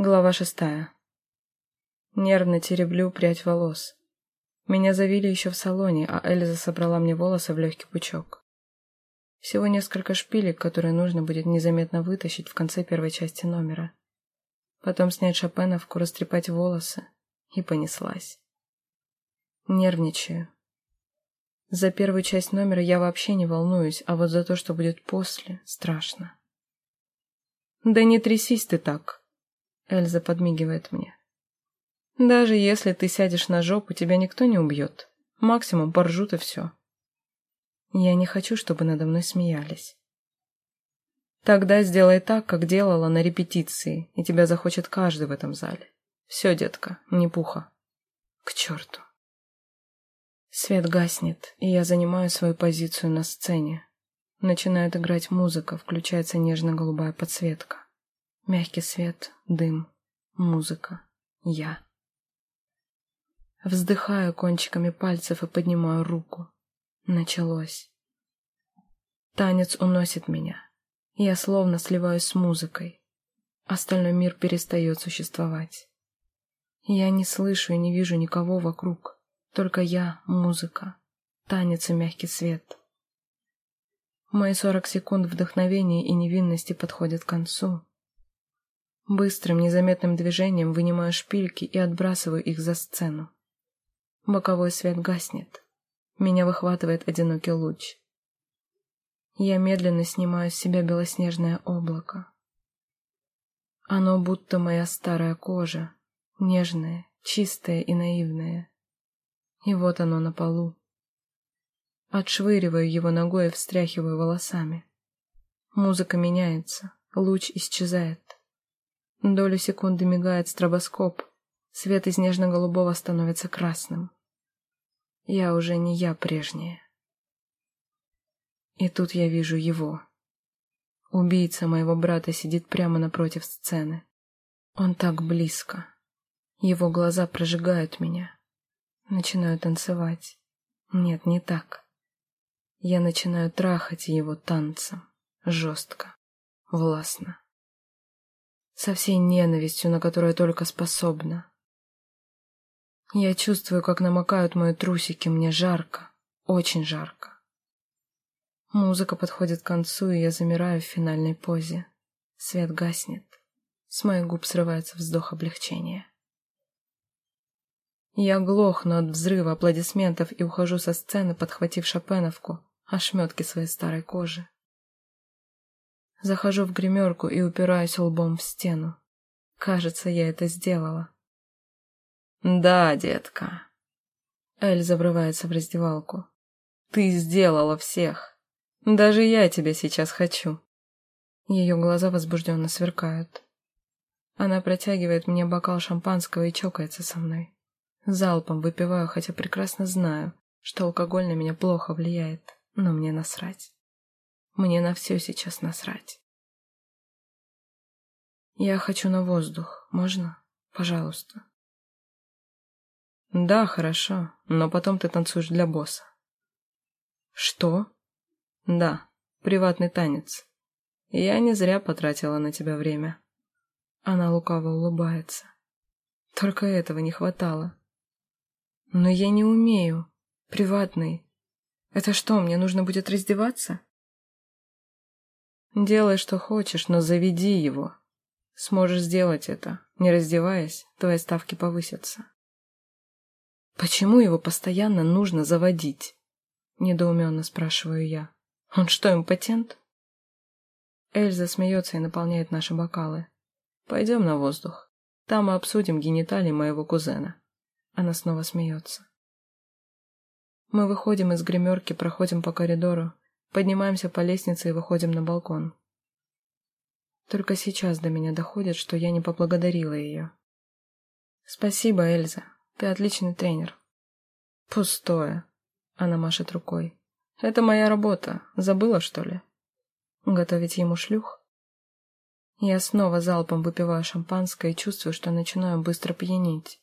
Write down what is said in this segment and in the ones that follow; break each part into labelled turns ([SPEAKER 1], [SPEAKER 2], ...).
[SPEAKER 1] Глава шестая. Нервно тереблю прядь волос. Меня завили еще в салоне, а Эльза собрала мне волосы в легкий пучок. Всего несколько шпилек, которые нужно будет незаметно вытащить в конце первой части номера. Потом снять шопеновку, растрепать волосы. И понеслась. Нервничаю. За первую часть номера я вообще не волнуюсь, а вот за то, что будет после, страшно. «Да не трясись ты так», Эльза подмигивает мне. Даже если ты сядешь на жопу, тебя никто не убьет. Максимум поржут и все. Я не хочу, чтобы надо мной смеялись. Тогда сделай так, как делала на репетиции, и тебя захочет каждый в этом зале. Все, детка, не пуха. К черту. Свет гаснет, и я занимаю свою позицию на сцене. Начинает играть музыка, включается нежно-голубая подсветка. Мягкий свет, дым, музыка, я. Вздыхаю кончиками пальцев и поднимаю руку. Началось. Танец уносит меня. Я словно сливаюсь с музыкой. Остальной мир перестает существовать. Я не слышу и не вижу никого вокруг. Только я, музыка, танец и мягкий свет. Мои сорок секунд вдохновения и невинности подходят к концу. Быстрым, незаметным движением вынимаю шпильки и отбрасываю их за сцену. Боковой свет гаснет. Меня выхватывает одинокий луч. Я медленно снимаю с себя белоснежное облако. Оно будто моя старая кожа, нежное, чистое и наивное. И вот оно на полу. Отшвыриваю его ногой и встряхиваю волосами. Музыка меняется, луч исчезает. Долю секунды мигает стробоскоп. Свет из нежно-голубого становится красным. Я уже не я прежняя. И тут я вижу его. Убийца моего брата сидит прямо напротив сцены. Он так близко. Его глаза прожигают меня. Начинаю танцевать. Нет, не так. Я начинаю трахать его танцем. Жестко. Властно со всей ненавистью, на которую только способна. Я чувствую, как намокают мои трусики, мне жарко, очень жарко. Музыка подходит к концу, и я замираю в финальной позе. Свет гаснет. С моих губ срывается вздох облегчения. Я глохну от взрыва аплодисментов и ухожу со сцены, подхватив шопеновку, ошметки своей старой кожи. Захожу в гримерку и упираюсь лбом в стену. Кажется, я это сделала. «Да, детка». Эльза врывается в раздевалку. «Ты сделала всех. Даже я тебя сейчас хочу». Ее глаза возбужденно сверкают. Она протягивает мне бокал шампанского и чокается со мной. Залпом выпиваю, хотя прекрасно знаю, что алкоголь на меня плохо влияет, но мне насрать. Мне на все сейчас насрать. Я хочу на воздух. Можно? Пожалуйста. Да, хорошо, но потом ты танцуешь для босса. Что? Да, приватный танец. Я не зря потратила на тебя время. Она лукаво улыбается. Только этого не хватало. Но я не умею. Приватный. Это что, мне нужно будет раздеваться? Делай, что хочешь, но заведи его. Сможешь сделать это. Не раздеваясь, твои ставки повысятся. Почему его постоянно нужно заводить? Недоуменно спрашиваю я. Он что, импотент? Эльза смеется и наполняет наши бокалы. Пойдем на воздух. Там мы обсудим гениталии моего кузена. Она снова смеется. Мы выходим из гримерки, проходим по коридору, Поднимаемся по лестнице и выходим на балкон. Только сейчас до меня доходит, что я не поблагодарила ее. «Спасибо, Эльза. Ты отличный тренер». «Пустое», — она машет рукой. «Это моя работа. Забыла, что ли?» «Готовить ему шлюх?» Я снова залпом выпиваю шампанское и чувствую, что начинаю быстро пьянеть.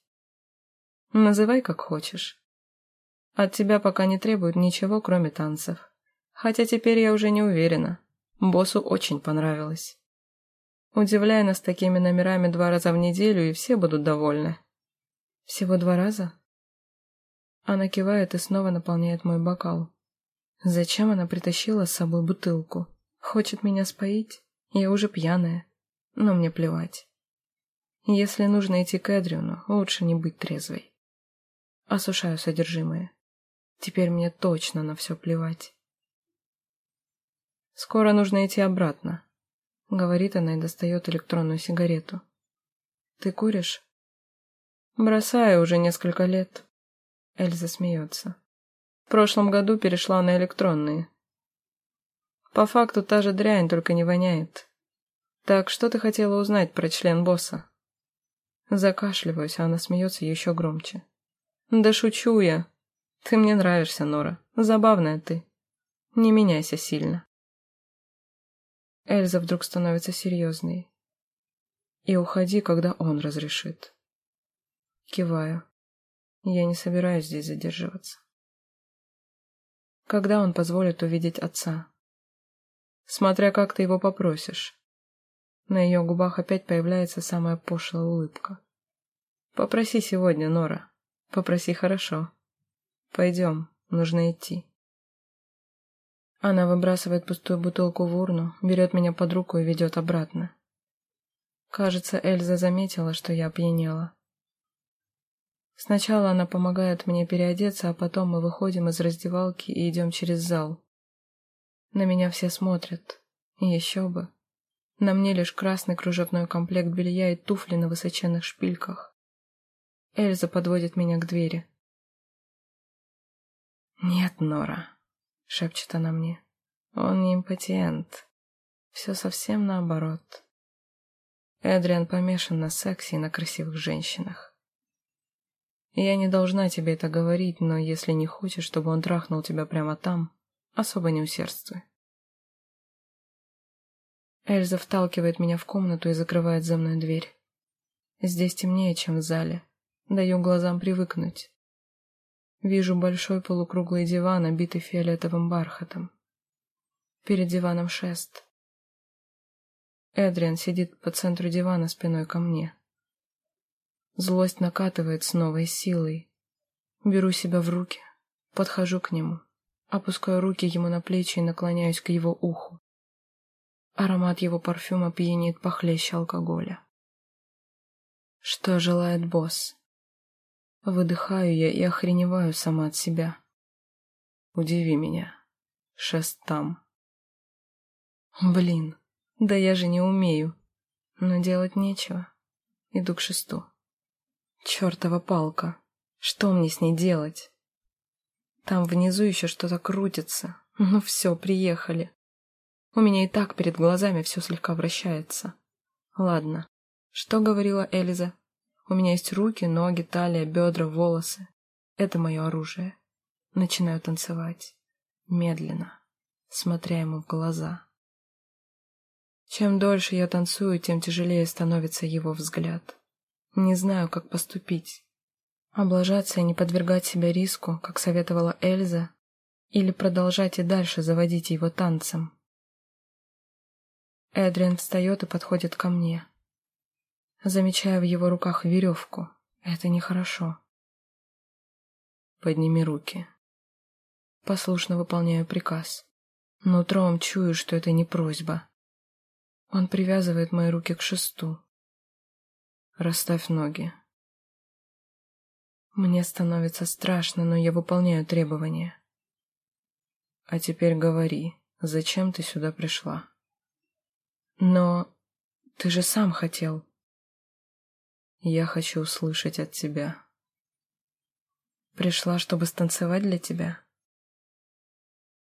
[SPEAKER 1] «Называй как хочешь. От тебя пока не требуют ничего, кроме танцев. Хотя теперь я уже не уверена. Боссу очень понравилось. Удивляй нас такими номерами два раза в неделю, и все будут довольны. Всего два раза? Она кивает и снова наполняет мой бокал. Зачем она притащила с собой бутылку? Хочет меня споить? Я уже пьяная. Но мне плевать. Если нужно идти к Эдриону, лучше не быть трезвой. Осушаю содержимое. Теперь мне точно на все плевать. Скоро нужно идти обратно. — говорит она и достает электронную сигарету. «Ты куришь?» «Бросаю уже несколько лет». Эльза смеется. «В прошлом году перешла на электронные. По факту та же дрянь, только не воняет. Так что ты хотела узнать про член босса?» Закашливаюсь, а она смеется еще громче. «Да шучу я. Ты мне нравишься, Нора. Забавная ты. Не меняйся сильно». Эльза вдруг становится серьезной. И уходи, когда он разрешит. Киваю. Я не собираюсь здесь задерживаться. Когда он позволит увидеть отца? Смотря как ты его попросишь. На ее губах опять появляется самая пошлая улыбка. Попроси сегодня, Нора. Попроси хорошо. Пойдем, нужно идти. Она выбрасывает пустую бутылку в урну, берет меня под руку и ведет обратно. Кажется, Эльза заметила, что я опьянела. Сначала она помогает мне переодеться, а потом мы выходим из раздевалки и идем через зал. На меня все смотрят. И еще бы. На мне лишь красный кружевной комплект белья и туфли на высоченных шпильках. Эльза подводит меня к двери. «Нет, Нора», — шепчет она мне. «Он не импотент. Все совсем наоборот. Эдриан помешан на сексе и на красивых женщинах. Я не должна тебе это говорить, но если не хочешь, чтобы он трахнул тебя прямо там, особо не усердствуй». Эльза вталкивает меня в комнату и закрывает за мной дверь. Здесь темнее, чем в зале. Даю глазам привыкнуть. Вижу большой полукруглый диван, обитый фиолетовым бархатом. Перед диваном шест. Эдриан сидит по центру дивана спиной ко мне. Злость накатывает с новой силой. Беру себя в руки, подхожу к нему, опускаю руки ему на плечи и наклоняюсь к его уху. Аромат его парфюма пьянит похлеще алкоголя. Что желает босс? Выдыхаю я и охреневаю сама от себя. Удиви меня. Шест там. Блин, да я же не умею. Но делать нечего. Иду к шесту. Чертова палка. Что мне с ней делать? Там внизу еще что-то крутится. Ну все, приехали. У меня и так перед глазами все слегка вращается. Ладно. Что говорила Элиза? У меня есть руки, ноги, талия, бедра, волосы. Это мое оружие. Начинаю танцевать. Медленно, смотря ему в глаза. Чем дольше я танцую, тем тяжелее становится его взгляд. Не знаю, как поступить. Облажаться и не подвергать себя риску, как советовала Эльза, или продолжать и дальше заводить его танцем. Эдриан встает и подходит ко мне. Замечаю в его руках веревку. Это нехорошо. Подними руки. Послушно выполняю приказ. Нутром чую, что это не просьба. Он привязывает мои руки к шесту. Расставь ноги. Мне становится страшно, но я выполняю требования. А теперь говори, зачем ты сюда пришла? Но ты же сам хотел. Я хочу услышать от тебя. Пришла, чтобы станцевать для тебя?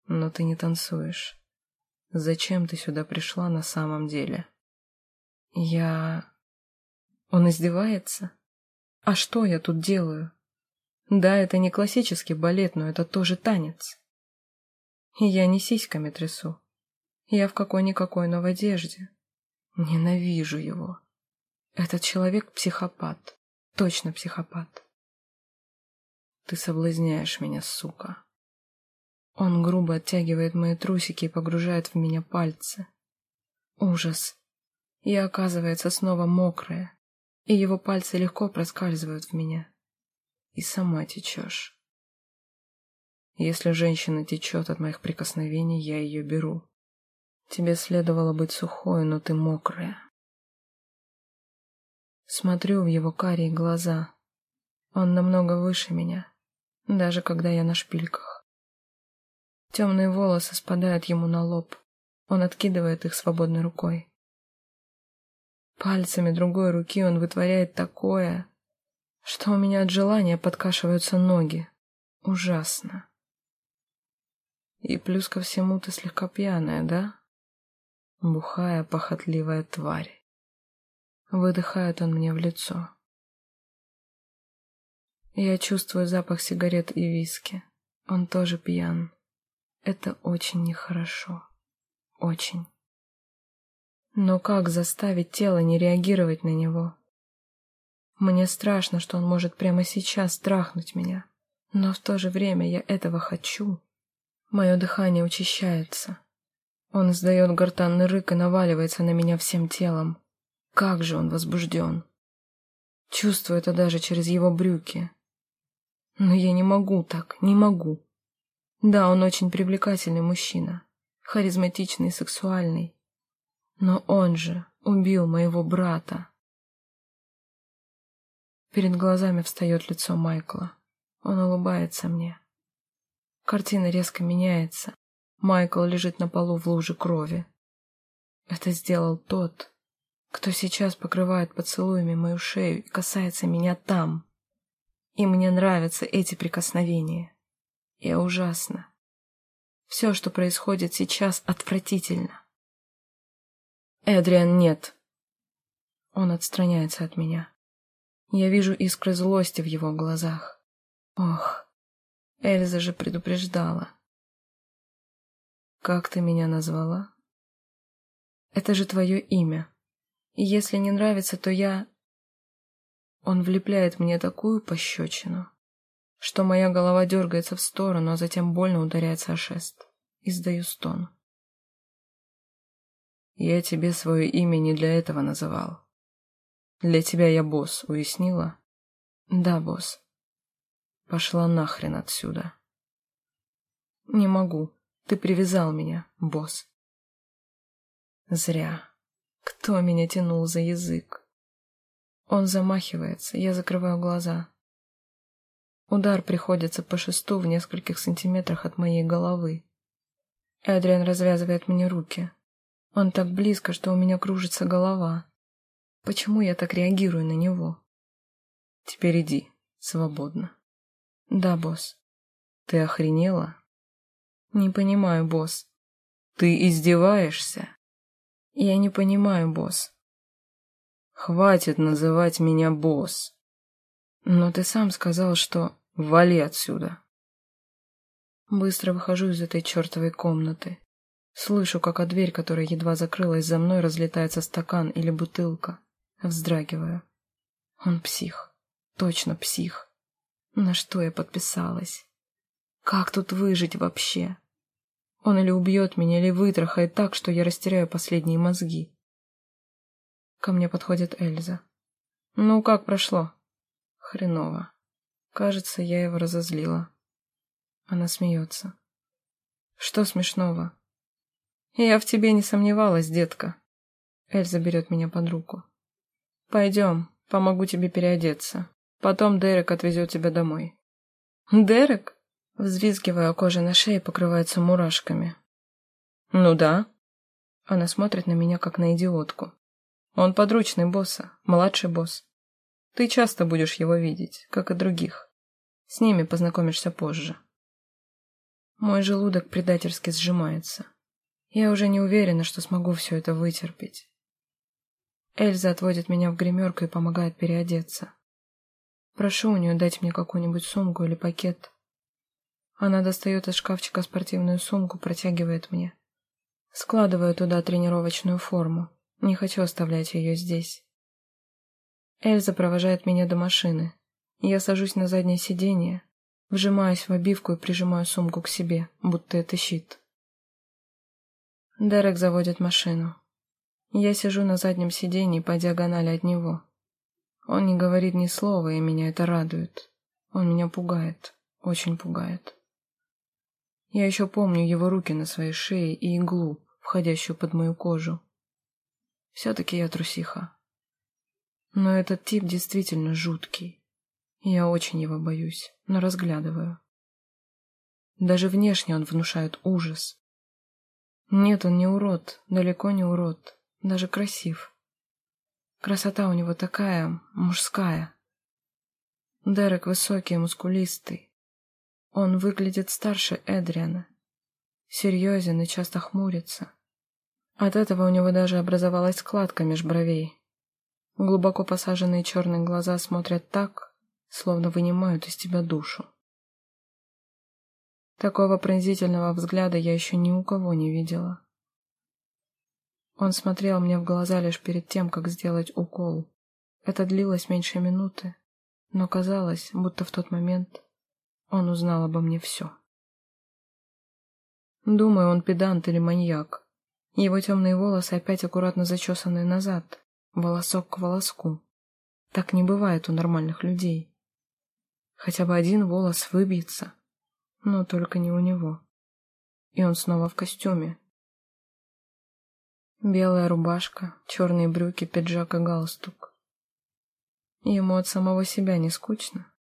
[SPEAKER 1] Но ты не танцуешь. Зачем ты сюда пришла на самом деле? Я... Он издевается? А что я тут делаю? Да, это не классический балет, но это тоже танец. И я не сиськами трясу. Я в какой-никакой новой одежде. Ненавижу его. Этот человек психопат. Точно психопат. Ты соблазняешь меня, сука. Он грубо оттягивает мои трусики и погружает в меня пальцы. Ужас. Я, оказывается, снова мокрая, и его пальцы легко проскальзывают в меня. И сама течешь. Если женщина течет от моих прикосновений, я ее беру. Тебе следовало быть сухой, но ты мокрая. Смотрю в его карие глаза. Он намного выше меня, даже когда я на шпильках. Темные волосы спадают ему на лоб. Он откидывает их свободной рукой. Пальцами другой руки он вытворяет такое, что у меня от желания подкашиваются ноги. Ужасно. И плюс ко всему ты слегка пьяная, да? Бухая, похотливая тварь. Выдыхает он мне в лицо. Я чувствую запах сигарет и виски. Он тоже пьян. Это очень нехорошо. Очень. Но как заставить тело не реагировать на него? Мне страшно, что он может прямо сейчас трахнуть меня. Но в то же время я этого хочу. Мое дыхание учащается. Он издает гортанный рык и наваливается на меня всем телом. Как же он возбужден. Чувствую это даже через его брюки. Но я не могу так, не могу. Да, он очень привлекательный мужчина, харизматичный и сексуальный. Но он же убил моего брата. Перед глазами встает лицо Майкла. Он улыбается мне. Картина резко меняется. Майкл лежит на полу в луже крови. Это сделал тот, кто сейчас покрывает поцелуями мою шею и касается меня там. И мне нравятся эти прикосновения. Я ужасно. Все, что происходит сейчас, отвратительно. Эдриан, нет. Он отстраняется от меня. Я вижу искры злости в его глазах. Ох, Эльза же предупреждала. «Как ты меня назвала?» «Это же твое имя. И если не нравится, то я...» Он влепляет мне такую пощечину, что моя голова дергается в сторону, а затем больно ударяется о шест. Издаю стон. «Я тебе свое имя не для этого называл. Для тебя я босс, уяснила?» «Да, босс». Пошла нахрен отсюда. Не могу. Ты привязал меня, босс. Зря. Кто меня тянул за язык? Он замахивается, я закрываю глаза. Удар приходится по шесту в нескольких сантиметрах от моей головы. Эдриан развязывает мне руки. Он так близко, что у меня кружится голова. Почему я так реагирую на него? Теперь иди, свободно. Да, босс. Ты охренела? Не понимаю, босс. Ты издеваешься? Я не понимаю, босс. Хватит называть меня босс. Но ты сам сказал, что вали отсюда. Быстро выхожу из этой чертовой комнаты. Слышу, как от дверь, которая едва закрылась за мной, разлетается стакан или бутылка. Вздрагиваю. Он псих. Точно псих. На что я подписалась? Как тут выжить вообще? Он или убьет меня, или вытрахает так, что я растеряю последние мозги. Ко мне подходит Эльза. Ну, как прошло? Хреново. Кажется, я его разозлила. Она смеется. Что смешного? Я в тебе не сомневалась, детка. Эльза берет меня под руку. Пойдем, помогу тебе переодеться. Потом Дерек отвезет тебя домой. Дерек? Взвизгивая, кожа на шее покрывается мурашками. Ну да. Она смотрит на меня, как на идиотку. Он подручный босса, младший босс. Ты часто будешь его видеть, как и других. С ними познакомишься позже. Мой желудок предательски сжимается. Я уже не уверена, что смогу все это вытерпеть. Эльза отводит меня в гримерку и помогает переодеться. Прошу у нее дать мне какую-нибудь сумку или пакет. Она достает из шкафчика спортивную сумку, протягивает мне. Складываю туда тренировочную форму. Не хочу оставлять ее здесь. Эльза провожает меня до машины. Я сажусь на заднее сиденье, вжимаюсь в обивку и прижимаю сумку к себе, будто это щит. Дерек заводит машину. Я сижу на заднем сиденье по диагонали от него. Он не говорит ни слова, и меня это радует. Он меня пугает, очень пугает. Я еще помню его руки на своей шее и иглу, входящую под мою кожу. Все-таки я трусиха. Но этот тип действительно жуткий. Я очень его боюсь, но разглядываю. Даже внешне он внушает ужас. Нет, он не урод, далеко не урод, даже красив. Красота у него такая, мужская. Дерек высокий мускулистый. Он выглядит старше Эдриана. Серьезен и часто хмурится. От этого у него даже образовалась складка меж бровей. Глубоко посаженные черные глаза смотрят так, словно вынимают из тебя душу. Такого пронзительного взгляда я еще ни у кого не видела. Он смотрел мне в глаза лишь перед тем, как сделать укол. Это длилось меньше минуты, но казалось, будто в тот момент он узнал обо мне все. Думаю, он педант или маньяк. Его темные волосы опять аккуратно зачесаны назад, волосок к волоску. Так не бывает у нормальных людей. Хотя бы один волос выбьется, но только не у него. И он снова в костюме. Белая рубашка, черные брюки, пиджак и галстук. Ему от самого себя не скучно.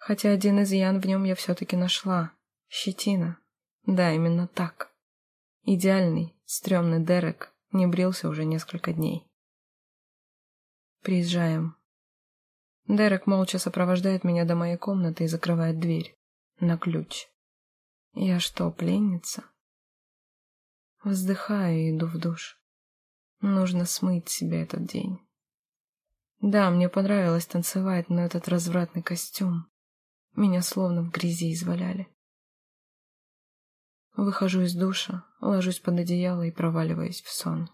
[SPEAKER 1] Хотя один изъян в нем я все-таки нашла. Щетина. Да, именно так. Идеальный, стрёмный Дерек не брился уже несколько дней. Приезжаем. Дерек молча сопровождает меня до моей комнаты и закрывает дверь на ключ. Я что, пленница? Вздыхаю и иду в душ. Нужно смыть себе этот день. Да, мне понравилось танцевать, но этот развратный костюм. Меня словно в грязи изваляли. Выхожу из душа, ложусь под одеяло и проваливаюсь в сон.